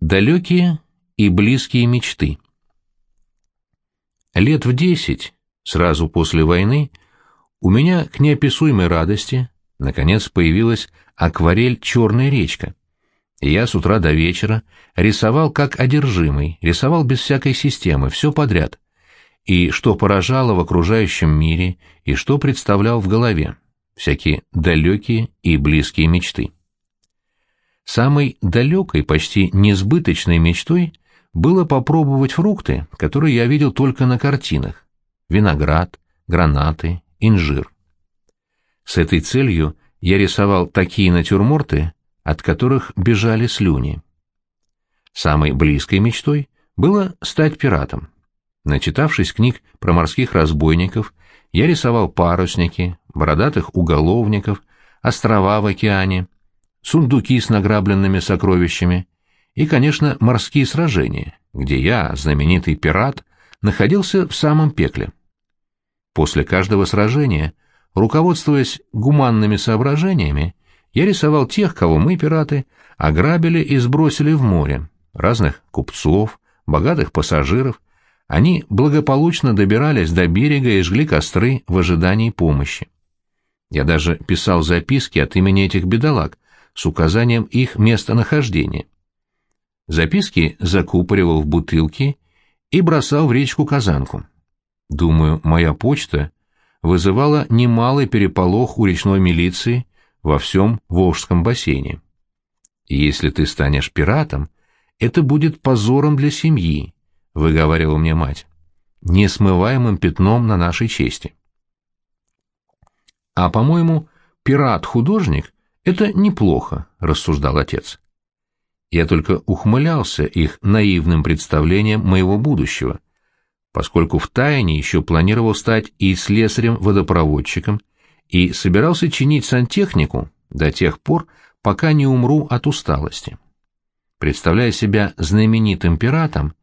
Далекие и близкие мечты. Лет в десять, сразу после войны, у меня к неописуемой радости наконец появилась акварель «Черная речка». Я с утра до вечера рисовал как одержимый, рисовал без всякой системы, все подряд. И что поражало в окружающем мире, и что представлял в голове. Всякие далекие и близкие мечты. Самой далекой, почти несбыточной мечтой было попробовать фрукты, которые я видел только на картинах. Виноград, гранаты, инжир. С этой целью я рисовал такие натюрморты, от которых бежали слюни. Самой близкой мечтой было стать пиратом. Начитавшись книг про морских разбойников, я рисовал парусники, бородатых уголовников, острова в океане, сундуки с награбленными сокровищами и, конечно, морские сражения, где я, знаменитый пират, находился в самом пекле. После каждого сражения, руководствуясь гуманными соображениями, я рисовал тех, кого мы, пираты, ограбили и сбросили в море, разных купцов, богатых пассажиров. Они благополучно добирались до берега и жгли костры в ожидании помощи. Я даже писал записки от имени этих бедолаг, с указанием их местонахождения. Записки закупоривал в бутылки и бросал в речку Казанку. Думаю, моя почта вызывала немалый переполох у речной милиции во всем Волжском бассейне. «Если ты станешь пиратом, это будет позором для семьи», — выговаривала мне мать, — «несмываемым пятном на нашей чести». А, по-моему, пират-художник «Это неплохо», — рассуждал отец. Я только ухмылялся их наивным представлением моего будущего, поскольку втайне еще планировал стать и слесарем-водопроводчиком, и собирался чинить сантехнику до тех пор, пока не умру от усталости. Представляя себя знаменитым пиратом,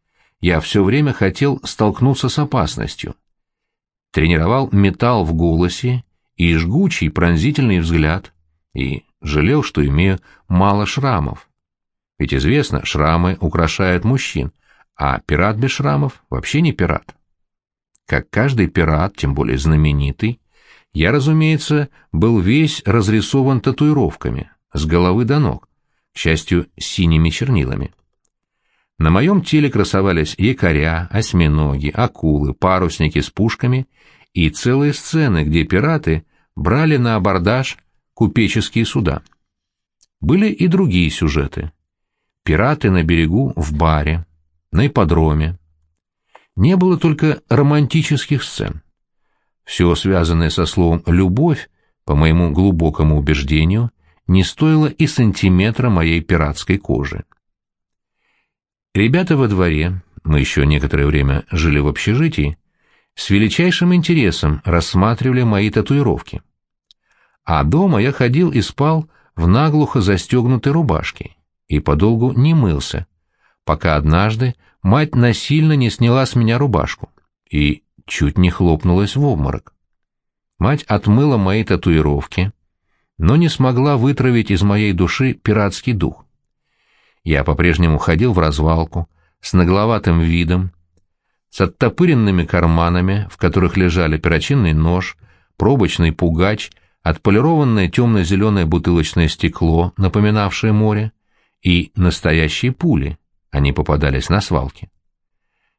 я все время хотел столкнуться с опасностью. Тренировал металл в голосе и жгучий пронзительный взгляд, и жалел, что имею мало шрамов. Ведь известно, шрамы украшают мужчин, а пират без шрамов вообще не пират. Как каждый пират, тем более знаменитый, я, разумеется, был весь разрисован татуировками, с головы до ног, к счастью, синими чернилами. На моем теле красовались якоря, осьминоги, акулы, парусники с пушками и целые сцены, где пираты брали на абордаж купеческие суда. Были и другие сюжеты. Пираты на берегу в баре, на ипподроме. Не было только романтических сцен. Все связанное со словом «любовь», по моему глубокому убеждению, не стоило и сантиметра моей пиратской кожи. Ребята во дворе, мы еще некоторое время жили в общежитии, с величайшим интересом рассматривали мои татуировки а дома я ходил и спал в наглухо застегнутой рубашке и подолгу не мылся, пока однажды мать насильно не сняла с меня рубашку и чуть не хлопнулась в обморок. Мать отмыла мои татуировки, но не смогла вытравить из моей души пиратский дух. Я по-прежнему ходил в развалку, с нагловатым видом, с оттопыренными карманами, в которых лежали перочинный нож, пробочный пугач — отполированное темно-зеленое бутылочное стекло, напоминавшее море, и настоящие пули, они попадались на свалке.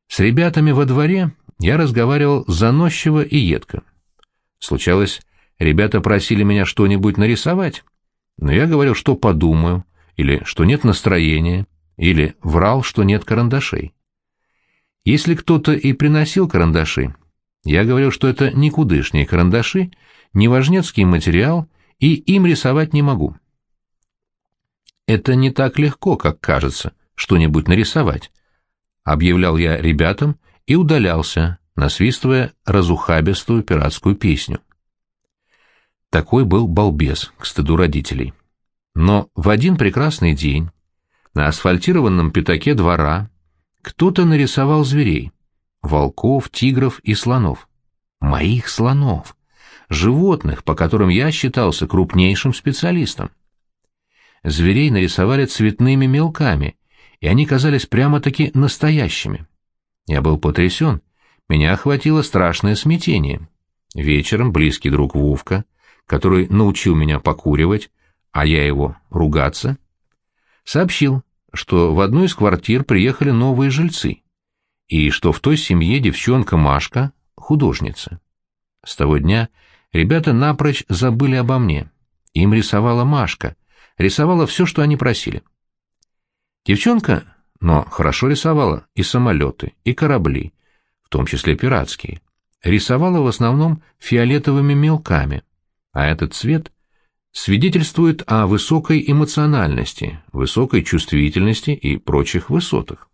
С ребятами во дворе я разговаривал заносчиво и едко. Случалось, ребята просили меня что-нибудь нарисовать, но я говорил, что подумаю, или что нет настроения, или врал, что нет карандашей. Если кто-то и приносил карандаши, я говорил, что это никудышние карандаши, неважнецкий материал, и им рисовать не могу. Это не так легко, как кажется, что-нибудь нарисовать. Объявлял я ребятам и удалялся, насвистывая разухабистую пиратскую песню. Такой был балбес, к стыду родителей. Но в один прекрасный день на асфальтированном пятаке двора кто-то нарисовал зверей — волков, тигров и слонов. Моих слонов! Животных, по которым я считался крупнейшим специалистом. Зверей нарисовали цветными мелками, и они казались прямо-таки настоящими. Я был потрясен, меня охватило страшное смятение. Вечером близкий друг Вовка, который научил меня покуривать, а я его ругаться, сообщил, что в одну из квартир приехали новые жильцы, и что в той семье девчонка Машка — художница. С того дня ребята напрочь забыли обо мне. Им рисовала Машка, рисовала все, что они просили. Девчонка, но хорошо рисовала и самолеты, и корабли, в том числе пиратские. Рисовала в основном фиолетовыми мелками, а этот цвет свидетельствует о высокой эмоциональности, высокой чувствительности и прочих высотах.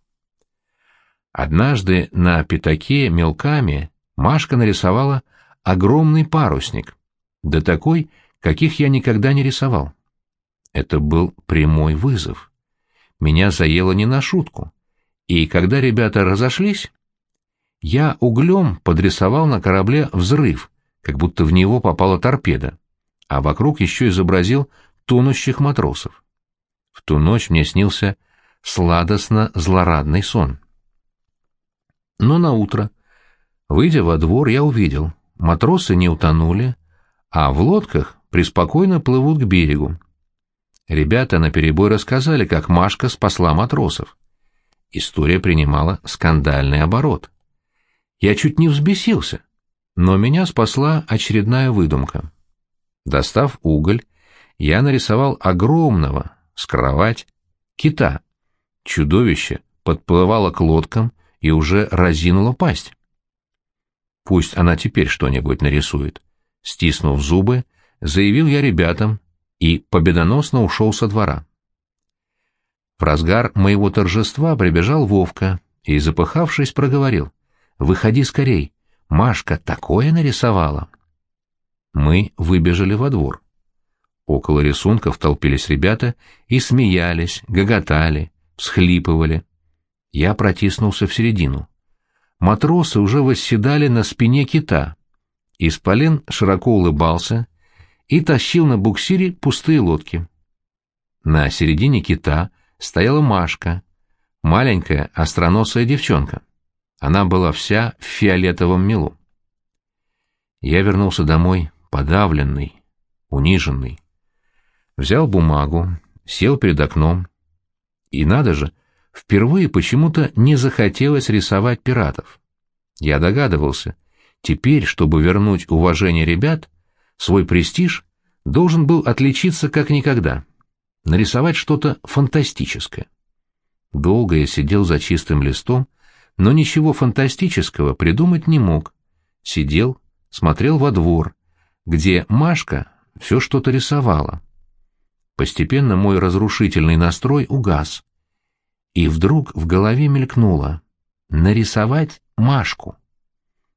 Однажды на пятаке мелками Машка нарисовала огромный парусник, да такой, каких я никогда не рисовал. Это был прямой вызов. Меня заело не на шутку, и когда ребята разошлись, я углем подрисовал на корабле взрыв, как будто в него попала торпеда а вокруг еще изобразил тонущих матросов. В ту ночь мне снился сладостно-злорадный сон. Но на утро, выйдя во двор, я увидел, матросы не утонули, а в лодках преспокойно плывут к берегу. Ребята наперебой рассказали, как Машка спасла матросов. История принимала скандальный оборот. Я чуть не взбесился, но меня спасла очередная выдумка. Достав уголь, я нарисовал огромного, с кровать, кита. Чудовище подплывало к лодкам и уже разинуло пасть. Пусть она теперь что-нибудь нарисует. Стиснув зубы, заявил я ребятам и победоносно ушел со двора. В разгар моего торжества прибежал Вовка и, запыхавшись, проговорил. «Выходи скорей, Машка такое нарисовала!» Мы выбежали во двор. Около рисунков толпились ребята и смеялись, гоготали, всхлипывали. Я протиснулся в середину. Матросы уже восседали на спине кита. Исполин широко улыбался и тащил на буксире пустые лодки. На середине кита стояла Машка, маленькая остроносая девчонка. Она была вся в фиолетовом мелу. Я вернулся домой подавленный, униженный. Взял бумагу, сел перед окном. И надо же, впервые почему-то не захотелось рисовать пиратов. Я догадывался, теперь, чтобы вернуть уважение ребят, свой престиж должен был отличиться как никогда, нарисовать что-то фантастическое. Долго я сидел за чистым листом, но ничего фантастического придумать не мог. Сидел, смотрел во двор, где Машка все что-то рисовала. Постепенно мой разрушительный настрой угас. И вдруг в голове мелькнуло «нарисовать Машку».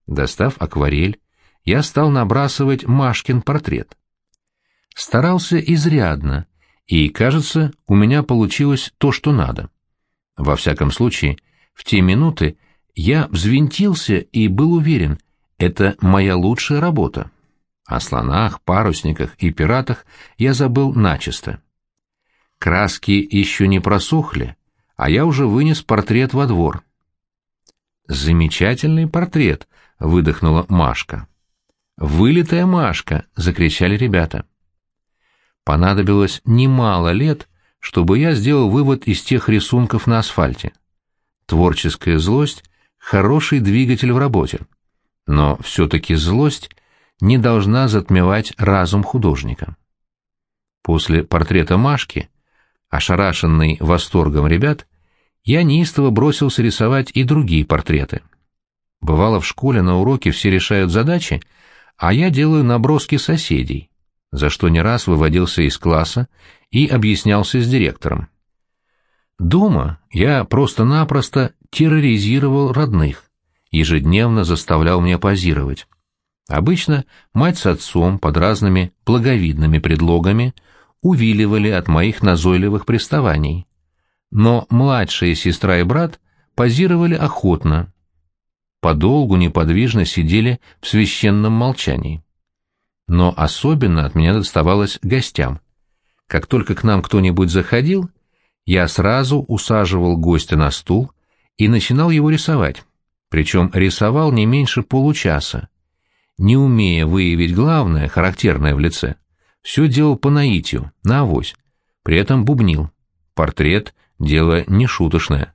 Достав акварель, я стал набрасывать Машкин портрет. Старался изрядно, и, кажется, у меня получилось то, что надо. Во всяком случае, в те минуты я взвинтился и был уверен, это моя лучшая работа. О слонах, парусниках и пиратах я забыл начисто. Краски еще не просохли, а я уже вынес портрет во двор. «Замечательный портрет!» — выдохнула Машка. «Вылитая Машка!» — закричали ребята. Понадобилось немало лет, чтобы я сделал вывод из тех рисунков на асфальте. Творческая злость — хороший двигатель в работе. Но все-таки злость — не должна затмевать разум художника. После портрета Машки, ошарашенный восторгом ребят, я неистово бросился рисовать и другие портреты. Бывало, в школе на уроке все решают задачи, а я делаю наброски соседей, за что не раз выводился из класса и объяснялся с директором. Дома я просто-напросто терроризировал родных, ежедневно заставлял меня позировать. Обычно мать с отцом под разными благовидными предлогами увиливали от моих назойливых приставаний. Но младшая сестра и брат позировали охотно, подолгу неподвижно сидели в священном молчании. Но особенно от меня доставалось гостям. Как только к нам кто-нибудь заходил, я сразу усаживал гостя на стул и начинал его рисовать, причем рисовал не меньше получаса, не умея выявить главное, характерное в лице. Все делал по наитию, на авось, при этом бубнил. Портрет — дело не шуточное,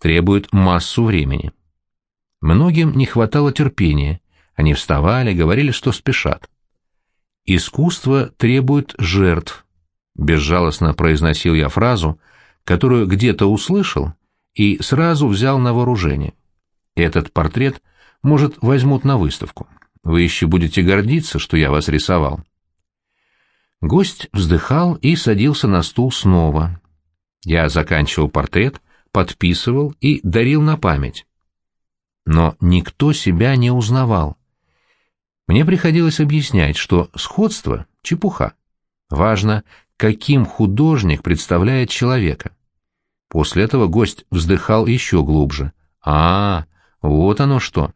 требует массу времени. Многим не хватало терпения, они вставали, говорили, что спешат. «Искусство требует жертв», — безжалостно произносил я фразу, которую где-то услышал и сразу взял на вооружение. Этот портрет, может, возьмут на выставку. Вы еще будете гордиться, что я вас рисовал. Гость вздыхал и садился на стул снова. Я заканчивал портрет, подписывал и дарил на память. Но никто себя не узнавал. Мне приходилось объяснять, что сходство — чепуха. Важно, каким художник представляет человека. После этого гость вздыхал еще глубже. «А, вот оно что!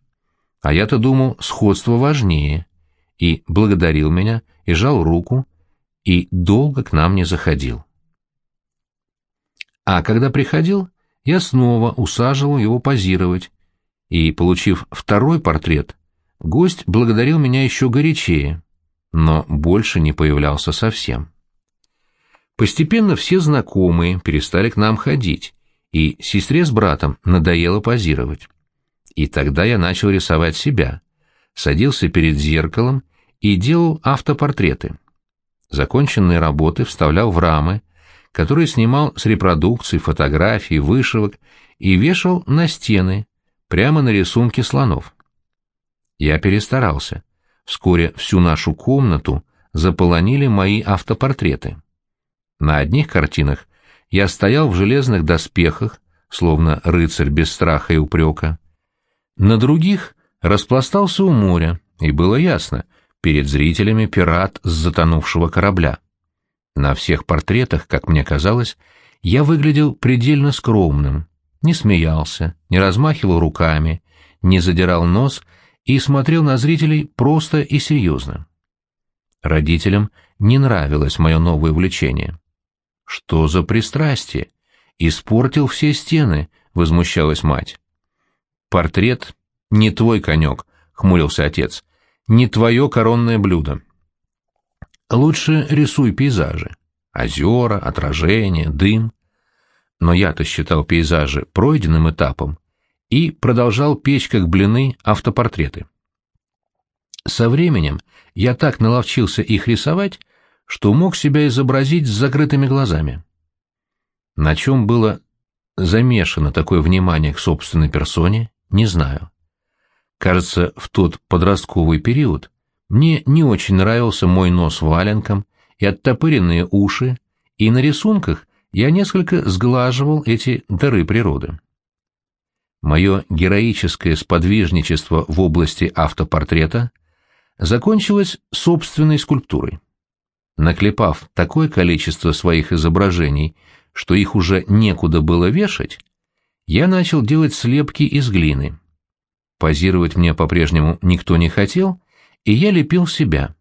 А я-то думал, сходство важнее». И благодарил меня, и жал руку, и долго к нам не заходил. А когда приходил, я снова усаживал его позировать, и, получив второй портрет, гость благодарил меня еще горячее, но больше не появлялся совсем. Постепенно все знакомые перестали к нам ходить, и сестре с братом надоело позировать. И тогда я начал рисовать себя, садился перед зеркалом и делал автопортреты. Законченные работы вставлял в рамы, которые снимал с репродукций, фотографий, вышивок и вешал на стены, прямо на рисунки слонов. Я перестарался. Вскоре всю нашу комнату заполонили мои автопортреты. На одних картинах я стоял в железных доспехах, словно рыцарь без страха и упрека. На других распластался у моря, и было ясно, перед зрителями пират с затонувшего корабля. На всех портретах, как мне казалось, я выглядел предельно скромным, не смеялся, не размахивал руками, не задирал нос и смотрел на зрителей просто и серьезно. Родителям не нравилось мое новое увлечение. «Что за пристрастие? Испортил все стены», — возмущалась мать. «Портрет не твой конек», — хмурился отец, — «не твое коронное блюдо». «Лучше рисуй пейзажи. Озера, отражения, дым но я-то считал пейзажи пройденным этапом и продолжал печь как блины автопортреты. Со временем я так наловчился их рисовать, что мог себя изобразить с закрытыми глазами. На чем было замешано такое внимание к собственной персоне, не знаю. Кажется, в тот подростковый период мне не очень нравился мой нос валенком и оттопыренные уши, и на рисунках я несколько сглаживал эти дары природы. Мое героическое сподвижничество в области автопортрета закончилось собственной скульптурой. Наклепав такое количество своих изображений, что их уже некуда было вешать, я начал делать слепки из глины. Позировать мне по-прежнему никто не хотел, и я лепил себя.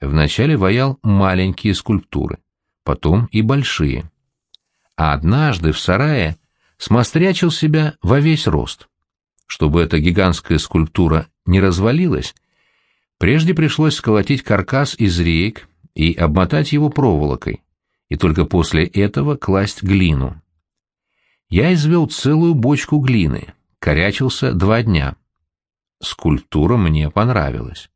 Вначале ваял маленькие скульптуры, потом и большие а однажды в сарае смострячил себя во весь рост. Чтобы эта гигантская скульптура не развалилась, прежде пришлось сколотить каркас из рейк и обмотать его проволокой, и только после этого класть глину. Я извел целую бочку глины, корячился два дня. Скульптура мне понравилась.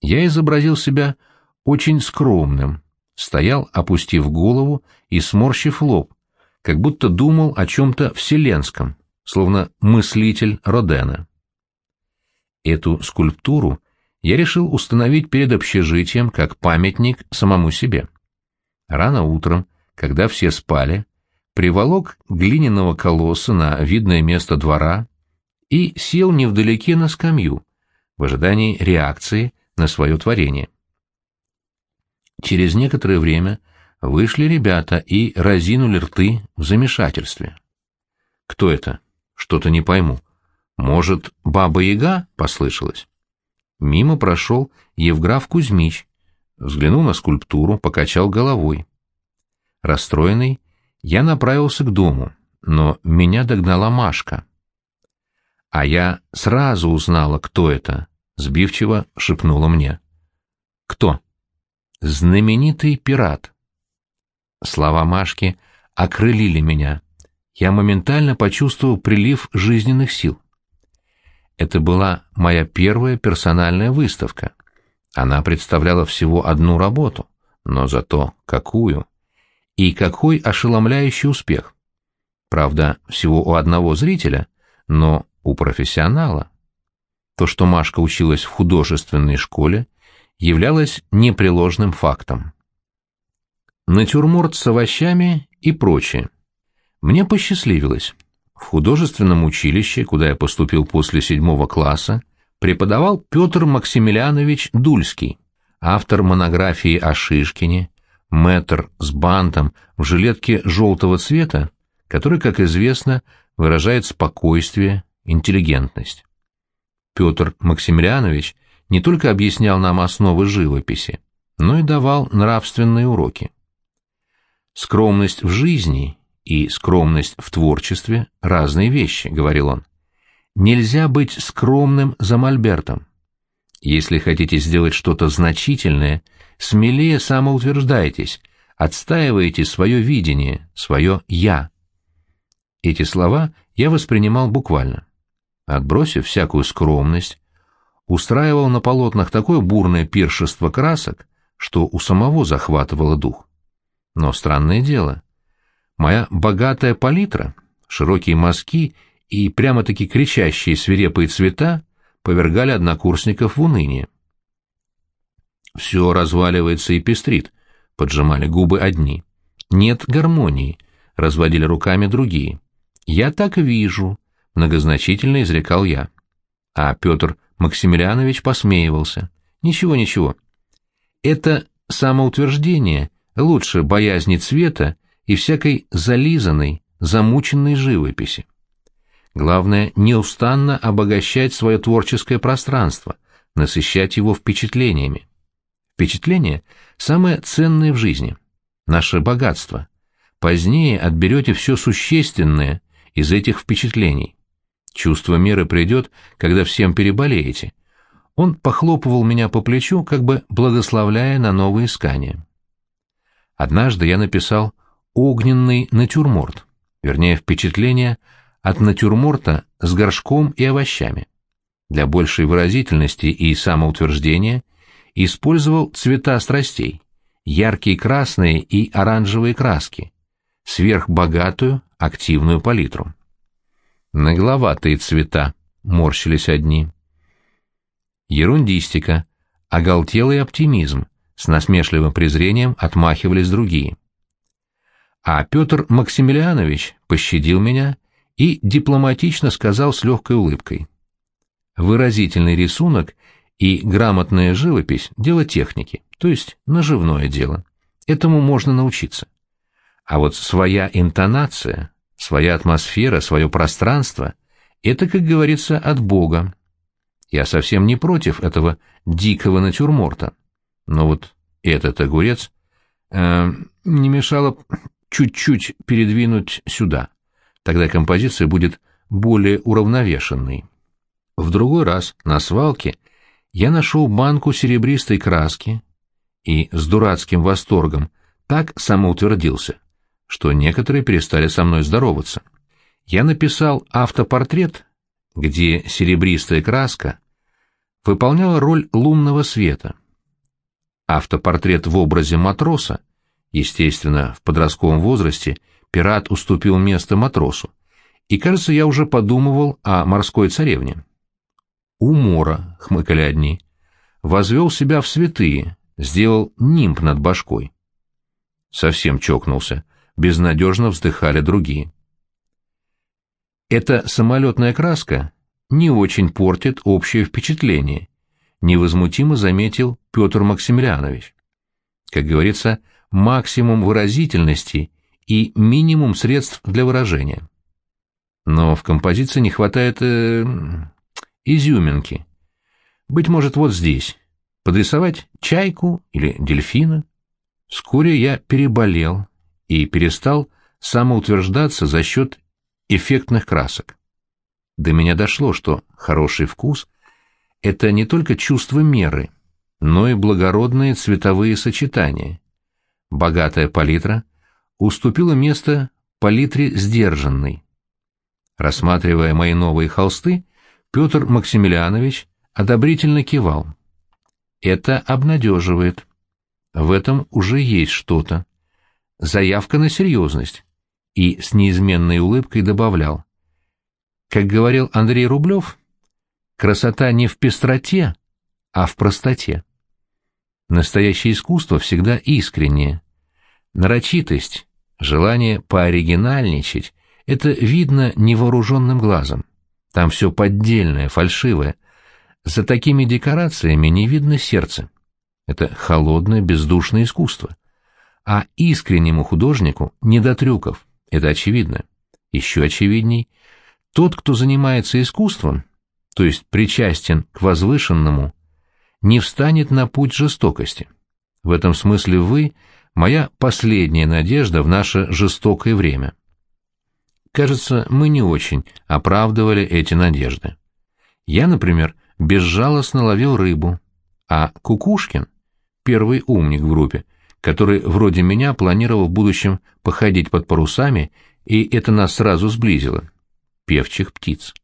Я изобразил себя очень скромным, стоял, опустив голову и сморщив лоб, как будто думал о чем-то вселенском, словно мыслитель Родена. Эту скульптуру я решил установить перед общежитием как памятник самому себе. Рано утром, когда все спали, приволок глиняного колосса на видное место двора и сел невдалеке на скамью, в ожидании реакции на свое творение. Через некоторое время вышли ребята и разинули рты в замешательстве. Кто это? Что-то не пойму. Может, Баба-Яга послышалась? Мимо прошел Евграф Кузьмич, взглянул на скульптуру, покачал головой. Расстроенный, Я направился к дому, но меня догнала Машка. А я сразу узнала, кто это, сбивчиво шепнула мне. Кто? Знаменитый пират. Слова Машки окрылили меня. Я моментально почувствовал прилив жизненных сил. Это была моя первая персональная выставка. Она представляла всего одну работу, но зато какую. И какой ошеломляющий успех. Правда, всего у одного зрителя, но у профессионала. То, что Машка училась в художественной школе, являлось непреложным фактом. Натюрморт с овощами и прочее. Мне посчастливилось. В художественном училище, куда я поступил после седьмого класса, преподавал Петр Максимилианович Дульский, автор монографии о Шишкине, мэтр с бантом в жилетке желтого цвета, который, как известно, выражает спокойствие, интеллигентность. Петр Максимилианович не только объяснял нам основы живописи, но и давал нравственные уроки. Скромность в жизни и скромность в творчестве — разные вещи, — говорил он. Нельзя быть скромным за мольбертом. Если хотите сделать что-то значительное, смелее самоутверждайтесь, отстаивайте свое видение, свое «я». Эти слова я воспринимал буквально. Отбросив всякую скромность, устраивал на полотнах такое бурное пиршество красок, что у самого захватывало дух. Но странное дело, моя богатая палитра, широкие мазки и прямо-таки кричащие свирепые цвета повергали однокурсников в уныние. «Все разваливается и пестрит», — поджимали губы одни. «Нет гармонии», — разводили руками другие. «Я так вижу», — многозначительно изрекал я. А Петр Максимилианович посмеивался. «Ничего, ничего. Это самоутверждение лучше боязни цвета и всякой зализанной, замученной живописи. Главное, неустанно обогащать свое творческое пространство, насыщать его впечатлениями. Впечатление – самое ценное в жизни, наше богатство. Позднее отберете все существенное из этих впечатлений. Чувство меры придет, когда всем переболеете. Он похлопывал меня по плечу, как бы благословляя на новые искания. Однажды я написал «огненный натюрморт», вернее, впечатление от натюрморта с горшком и овощами. Для большей выразительности и самоутверждения использовал цвета страстей, яркие красные и оранжевые краски, сверхбогатую активную палитру. Нагловатые цвета, морщились одни. Ерундистика, оголтелый оптимизм, с насмешливым презрением отмахивались другие. А Петр Максимилианович пощадил меня и дипломатично сказал с легкой улыбкой. Выразительный рисунок и грамотная живопись – дело техники, то есть наживное дело. Этому можно научиться. А вот своя интонация, своя атмосфера, свое пространство – это, как говорится, от Бога. Я совсем не против этого дикого натюрморта. Но вот этот огурец э, не мешало чуть-чуть передвинуть сюда. Тогда композиция будет более уравновешенной. В другой раз на свалке я нашел банку серебристой краски и с дурацким восторгом так самоутвердился, что некоторые перестали со мной здороваться. Я написал автопортрет, где серебристая краска выполняла роль лунного света. Автопортрет в образе матроса, естественно, в подростковом возрасте пират уступил место матросу, и, кажется, я уже подумывал о морской царевне. «Умора», — хмыкали одни, — возвел себя в святые, сделал нимб над башкой. Совсем чокнулся, безнадежно вздыхали другие. Эта самолетная краска не очень портит общее впечатление, невозмутимо заметил Петр Максимилианович. Как говорится, максимум выразительности и минимум средств для выражения. Но в композиции не хватает э, изюминки. Быть может, вот здесь. Подрисовать чайку или дельфина. Вскоре я переболел и перестал самоутверждаться за счет эффектных красок. До меня дошло, что хороший вкус — это не только чувство меры, но и благородные цветовые сочетания. Богатая палитра уступила место палитре сдержанной. Рассматривая мои новые холсты, Петр Максимилианович одобрительно кивал. Это обнадеживает. В этом уже есть что-то. Заявка на серьезность. И с неизменной улыбкой добавлял. Как говорил Андрей Рублев, красота не в пестроте, а в простоте. Настоящее искусство всегда искреннее. Нарочитость, желание пооригинальничать — это видно невооруженным глазом. Там все поддельное, фальшивое. За такими декорациями не видно сердца. Это холодное, бездушное искусство. А искреннему художнику не до трюков, это очевидно. Еще очевидней, тот, кто занимается искусством, то есть причастен к возвышенному, не встанет на путь жестокости. В этом смысле вы — моя последняя надежда в наше жестокое время. Кажется, мы не очень оправдывали эти надежды. Я, например, безжалостно ловил рыбу, а Кукушкин, первый умник в группе, который вроде меня планировал в будущем походить под парусами, и это нас сразу сблизило, певчих птиц.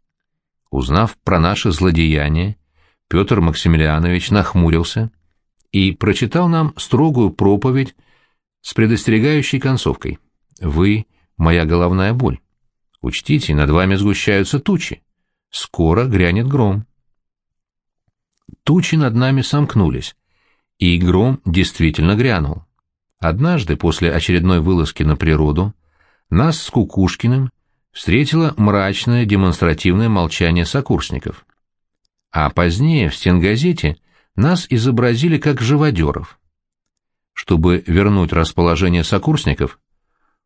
Узнав про наше злодеяние, Петр Максимилианович нахмурился и прочитал нам строгую проповедь с предостерегающей концовкой. «Вы — моя головная боль. Учтите, над вами сгущаются тучи. Скоро грянет гром». Тучи над нами сомкнулись, и гром действительно грянул. Однажды, после очередной вылазки на природу, нас с Кукушкиным встретило мрачное демонстративное молчание сокурсников. А позднее в стенгазете нас изобразили как живодеров. Чтобы вернуть расположение сокурсников,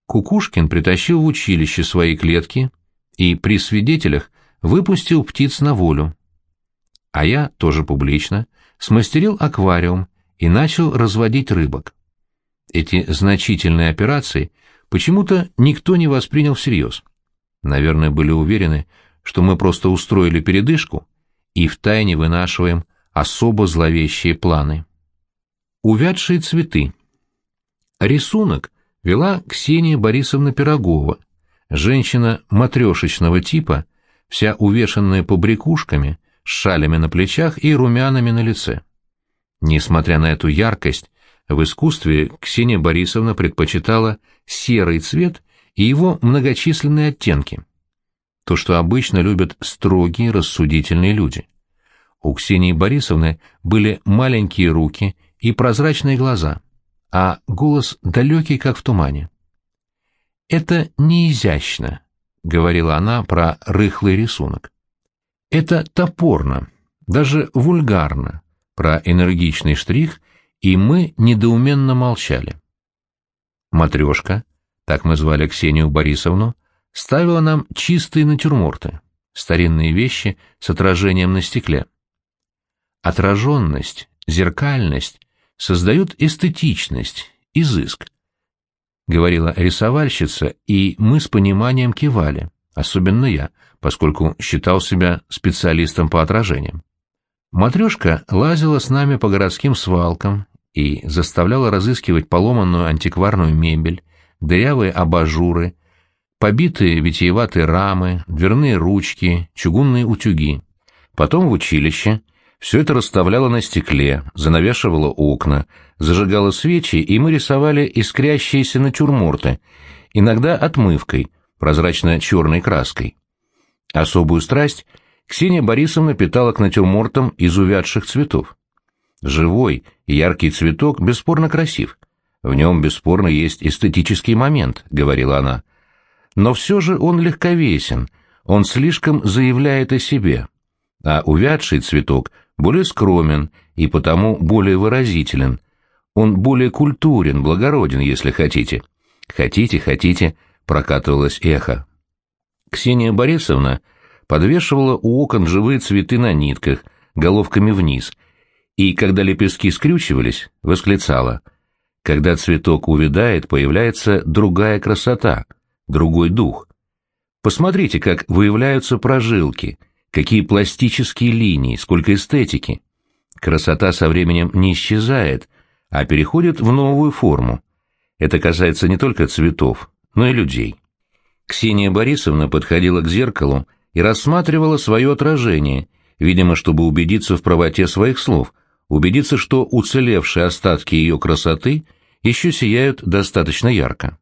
Кукушкин притащил в училище свои клетки и при свидетелях выпустил птиц на волю. А я, тоже публично, смастерил аквариум и начал разводить рыбок. Эти значительные операции почему-то никто не воспринял всерьез. Наверное, были уверены, что мы просто устроили передышку и втайне вынашиваем особо зловещие планы. Увядшие цветы. Рисунок вела Ксения Борисовна Пирогова, женщина матрешечного типа, вся увешанная побрякушками, с шалями на плечах и румянами на лице. Несмотря на эту яркость, в искусстве Ксения Борисовна предпочитала серый цвет и его многочисленные оттенки. То, что обычно любят строгие, рассудительные люди. У Ксении Борисовны были маленькие руки и прозрачные глаза, а голос далекий, как в тумане. «Это не изящно», — говорила она про рыхлый рисунок. «Это топорно, даже вульгарно, про энергичный штрих, и мы недоуменно молчали. Матрешка, так мы звали Ксению Борисовну, ставила нам чистые натюрморты, старинные вещи с отражением на стекле. Отраженность, зеркальность создают эстетичность, изыск. Говорила рисовальщица, и мы с пониманием кивали, особенно я, поскольку считал себя специалистом по отражениям. Матрешка лазила с нами по городским свалкам и заставляла разыскивать поломанную антикварную мебель, дырявые абажуры, побитые витиеватые рамы, дверные ручки, чугунные утюги. Потом в училище все это расставляла на стекле, занавешивала окна, зажигала свечи, и мы рисовали искрящиеся натюрморты, иногда отмывкой, прозрачно-черной краской. Особую страсть — Ксения Борисовна питала к натюрмортам из увядших цветов. Живой яркий цветок бесспорно красив. В нем бесспорно есть эстетический момент, говорила она. Но все же он легковесен, он слишком заявляет о себе. А увядший цветок более скромен и потому более выразителен. Он более культурен, благороден, если хотите. Хотите, хотите, прокатывалось эхо. Ксения Борисовна подвешивала у окон живые цветы на нитках, головками вниз, и, когда лепестки скрючивались, восклицала. Когда цветок увядает, появляется другая красота, другой дух. Посмотрите, как выявляются прожилки, какие пластические линии, сколько эстетики. Красота со временем не исчезает, а переходит в новую форму. Это касается не только цветов, но и людей. Ксения Борисовна подходила к зеркалу и рассматривала свое отражение, видимо, чтобы убедиться в правоте своих слов, убедиться, что уцелевшие остатки ее красоты еще сияют достаточно ярко.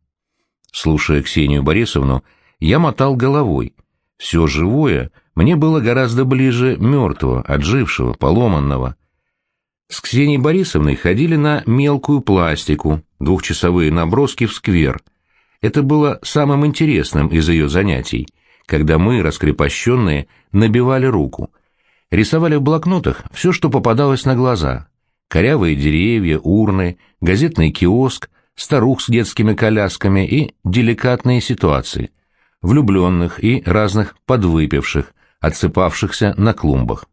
Слушая Ксению Борисовну, я мотал головой. Все живое мне было гораздо ближе мертвого, отжившего, поломанного. С Ксенией Борисовной ходили на мелкую пластику, двухчасовые наброски в сквер. Это было самым интересным из ее занятий, когда мы, раскрепощенные, набивали руку. Рисовали в блокнотах все, что попадалось на глаза. Корявые деревья, урны, газетный киоск, старух с детскими колясками и деликатные ситуации, влюбленных и разных подвыпивших, отсыпавшихся на клумбах.